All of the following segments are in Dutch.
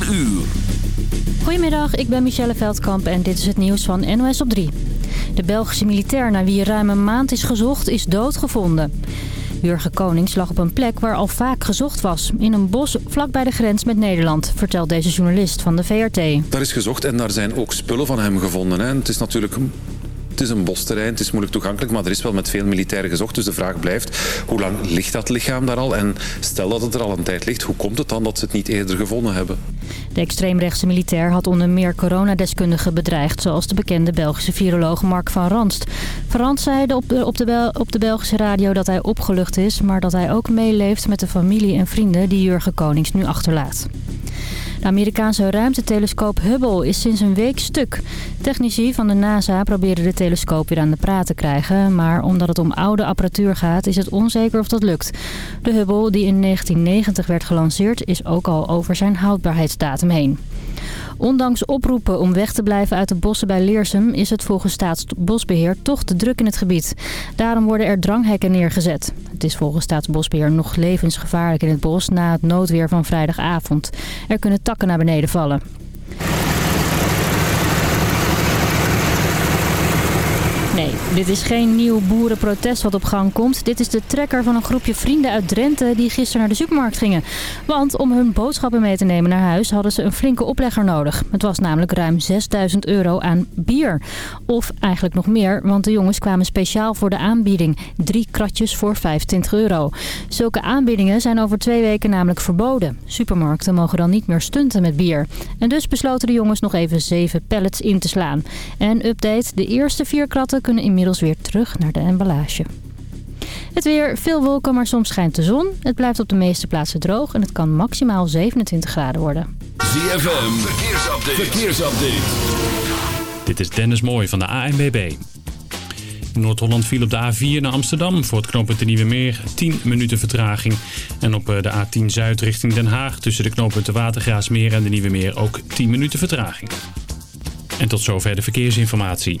uur. Goedemiddag, ik ben Michelle Veldkamp en dit is het nieuws van NOS op 3. De Belgische militair naar wie ruim een maand is gezocht is doodgevonden. Jurgen Konings lag op een plek waar al vaak gezocht was. In een bos vlakbij de grens met Nederland, vertelt deze journalist van de VRT. Daar is gezocht en daar zijn ook spullen van hem gevonden. Hè. Het is natuurlijk het is een bosterrein, het is moeilijk toegankelijk, maar er is wel met veel militairen gezocht. Dus de vraag blijft, hoe lang ligt dat lichaam daar al? En stel dat het er al een tijd ligt, hoe komt het dan dat ze het niet eerder gevonden hebben? De extreemrechtse militair had onder meer coronadeskundigen bedreigd... zoals de bekende Belgische viroloog Mark van Ranst. Van Ranst zei op de, op, de op de Belgische radio dat hij opgelucht is... maar dat hij ook meeleeft met de familie en vrienden die Jurgen Konings nu achterlaat. De Amerikaanse ruimtetelescoop Hubble is sinds een week stuk. Technici van de NASA proberen de telescoop weer aan de praat te krijgen... maar omdat het om oude apparatuur gaat is het onzeker of dat lukt. De Hubble, die in 1990 werd gelanceerd, is ook al over zijn houdbaarheidsdatum heen. Ondanks oproepen om weg te blijven uit de bossen bij Leersum... is het volgens Staatsbosbeheer toch te druk in het gebied. Daarom worden er dranghekken neergezet. Het is volgens Staatsbosbeheer nog levensgevaarlijk in het bos... na het noodweer van vrijdagavond. Er kunnen takken naar beneden vallen. Dit is geen nieuw boerenprotest wat op gang komt. Dit is de trekker van een groepje vrienden uit Drenthe die gisteren naar de supermarkt gingen. Want om hun boodschappen mee te nemen naar huis hadden ze een flinke oplegger nodig. Het was namelijk ruim 6000 euro aan bier. Of eigenlijk nog meer, want de jongens kwamen speciaal voor de aanbieding. Drie kratjes voor 25 euro. Zulke aanbiedingen zijn over twee weken namelijk verboden. Supermarkten mogen dan niet meer stunten met bier. En dus besloten de jongens nog even zeven pallets in te slaan. En update, de eerste vier kratten kunnen inmiddels weer terug naar de emballage. Het weer, veel wolken, maar soms schijnt de zon. Het blijft op de meeste plaatsen droog en het kan maximaal 27 graden worden. ZFM, verkeersupdate. verkeersupdate. Dit is Dennis Mooij van de ANBB. Noord-Holland viel op de A4 naar Amsterdam voor het knooppunt de Nieuwe Meer 10 minuten vertraging. En op eh, de A10 Zuid richting Den Haag tussen de knooppunten Watergraasmeer en de Nieuwe Meer ook 10 minuten vertraging. En tot zover de verkeersinformatie.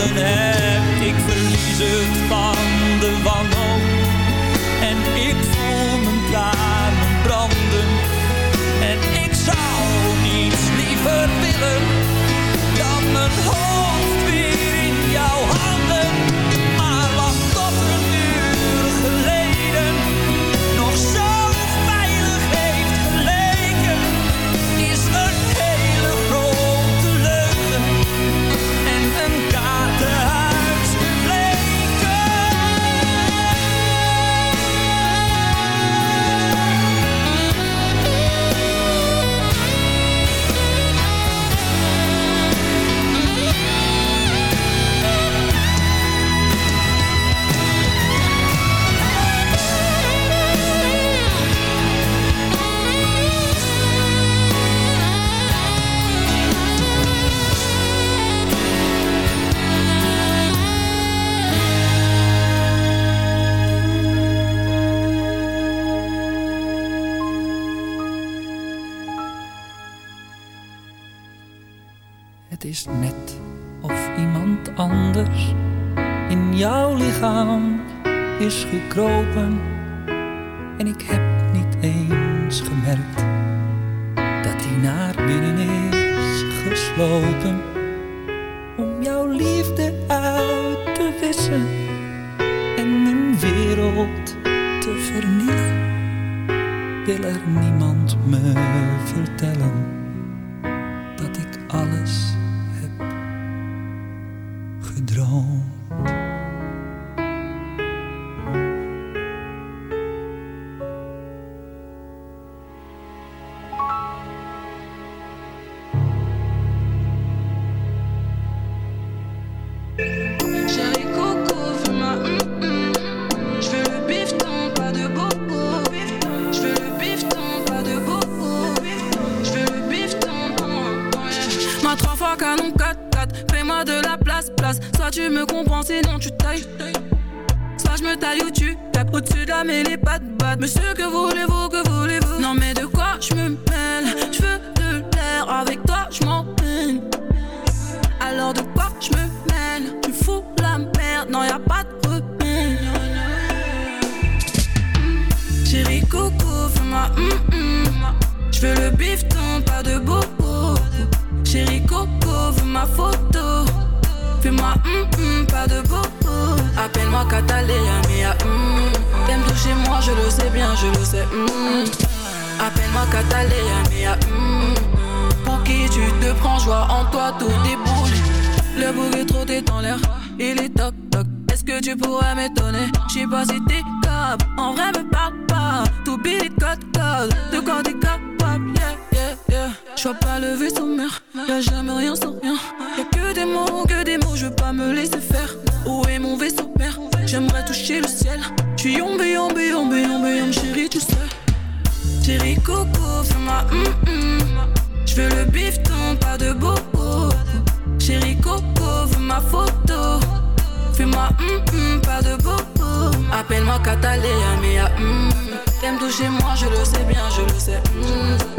hebt? Ik verlies het van Soit tu me comprends, sinon tu tailles. Soit je me taille ou tu tapes Au-dessus de la mêlée, pas de batte Monsieur, que voulez-vous, que voulez-vous? Non mais de quoi je me mêle? Je veux de l'air, avec toi je m'en peine Alors de quoi je me mêle? Tu fous la merde, non y a pas de remède. Chérie Coco, fais-moi hum Je veux le bifton, pas de bobo. Chérie Coco, veux ma photo Hum hum, pas de bobo Appelle-moi Catalina, mia hum T'aimes toucher moi, je le sais bien, je le sais Appelle-moi Catalina, mia hum Pour qui tu te prends, joie en toi, tout déboule. Le bouquet trop t'es dans l'air, il est toc toc. Est-ce que tu pourrais m'étonner? J'sais pas si t'es capable, en vrai me parle pas. Tout billet code code, de yeah yeah yeah Je vois pas le vaisseau mère, y'a jamais rien sans rien. Y'a que des mots, que des mots, je veux pas me laisser faire. Où est mon vaisseau mère? J'aimerais toucher le ciel. J'suis yombe, yombe, yombe, yombe, yombe, chérie tu sais Chérie Coco, fais-moi hum hum. Je veux le bifton, pas de bobo. Chérie Coco, veux ma photo. Fais-moi hum hum, pas de bobo. Appelle-moi Catalina, mia hum. T'aimes toucher moi, je le sais bien, je le sais hum.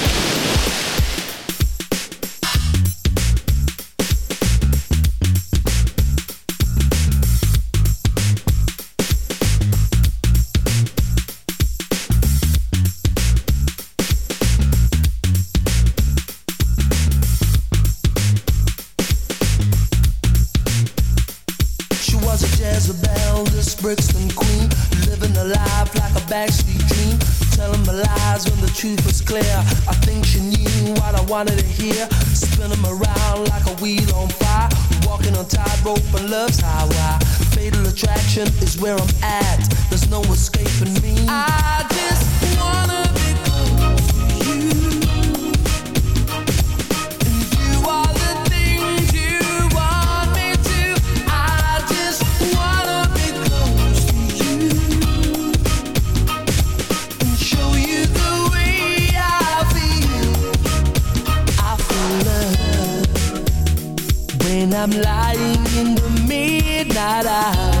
Attraction is where I'm at. There's no escaping me. I just wanna be close to you. And you are the things you want me to. I just wanna be close to you and show you the way I feel. I feel love when I'm lying in the midnight hour,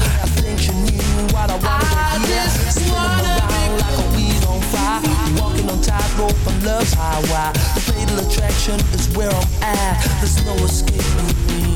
I think she knew what I wanted to spinning around like a weed on fire, walking on tightrope on love's highway. Fatal attraction is where I'm at. There's no escaping me.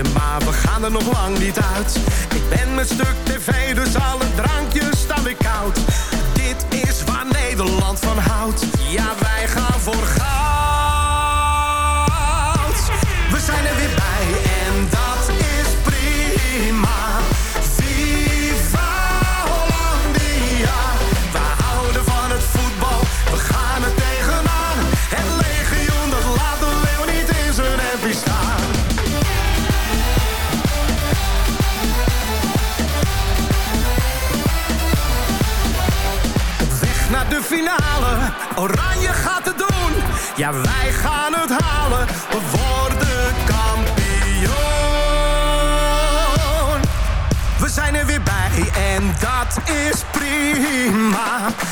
maar we gaan er nog lang niet uit. Ik ben een stuk tv, dus alle drankjes staan ik koud. Dit is waar Nederland van houdt. Ja, time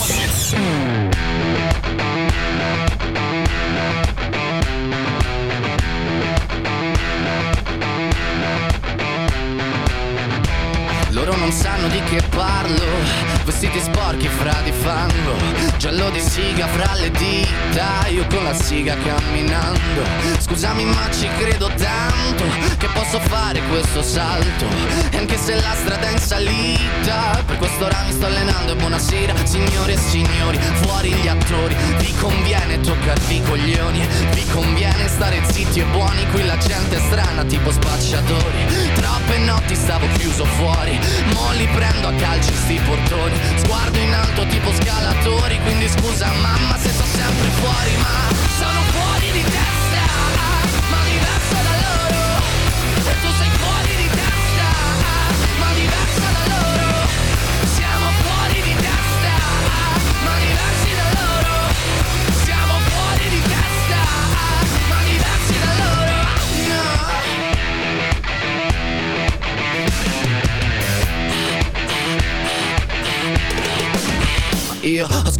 Con la siga camminando. Scusami ma ci credo tanto Che posso fare questo salto. E anche se la strada è in salita Per quest'ora mi sto allenando E buonasera signore e signori. Fuori gli attori Vi conviene toccarvi i coglioni. Vi conviene stare zitti e buoni Qui la gente è strana tipo spacciatori. Troppe notti stavo chiuso fuori Mo li prendo a calci sti portoni. Sguardo in alto tipo scalatori Quindi scusa mamma se sto sempre fuori Ma sono fuori di testa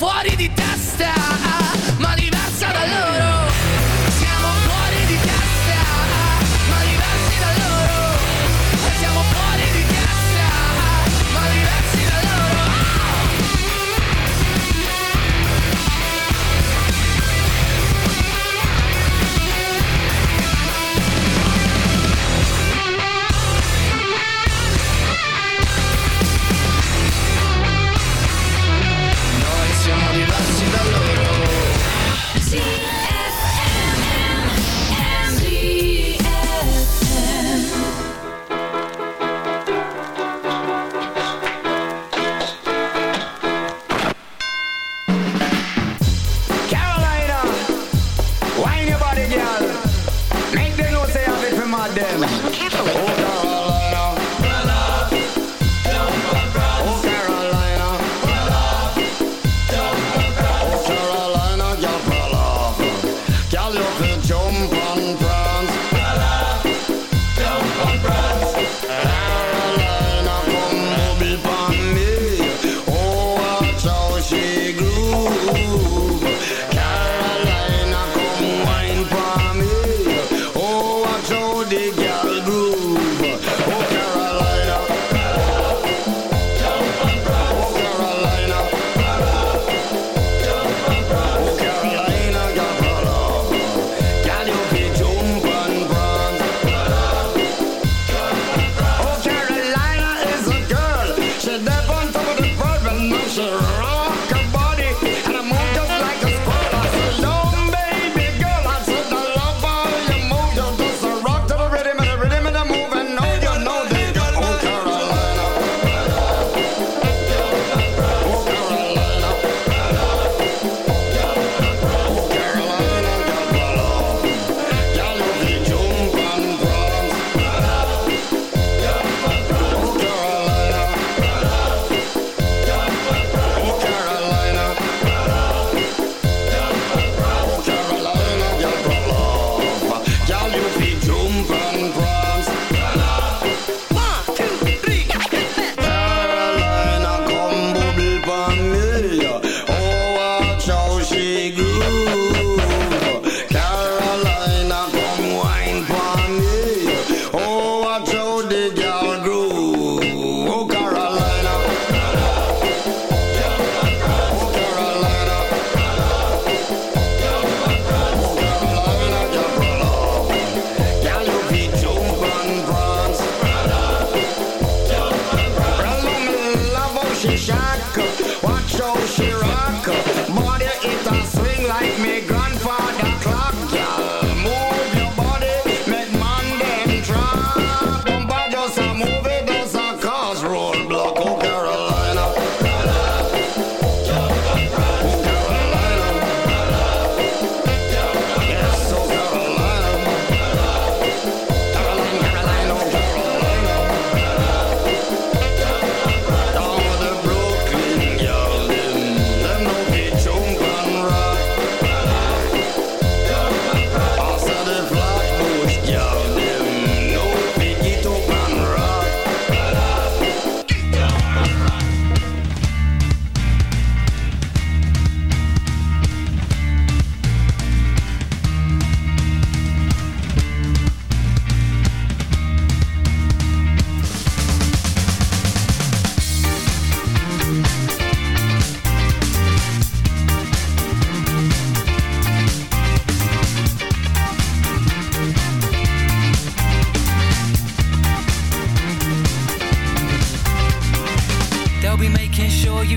40 de 10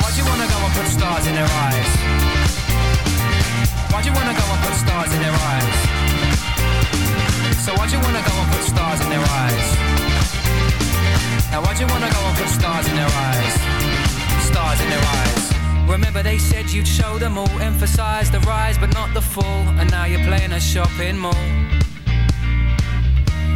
Why'd you wanna go and put stars in their eyes? Why'd you wanna go and put stars in their eyes? So why'd you wanna go and put stars in their eyes? Now why'd you wanna go and put stars in their eyes? Stars in their eyes. Remember they said you'd show them all, emphasize the rise but not the fall, and now you're playing a shopping mall.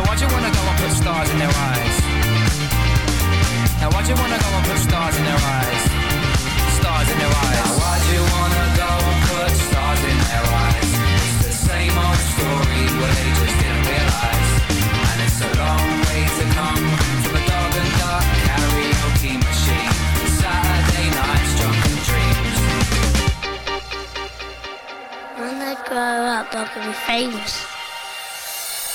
So why'd you wanna go and put stars in their eyes? Now why'd you wanna go and put stars in their eyes? Stars in their eyes. Now why'd you wanna go and put stars in their eyes? It's the same old story, well they just didn't realise. And it's a long way to come from a dog and duck karaoke machine. Saturday nights drunken dreams. When I grow up, I can be famous.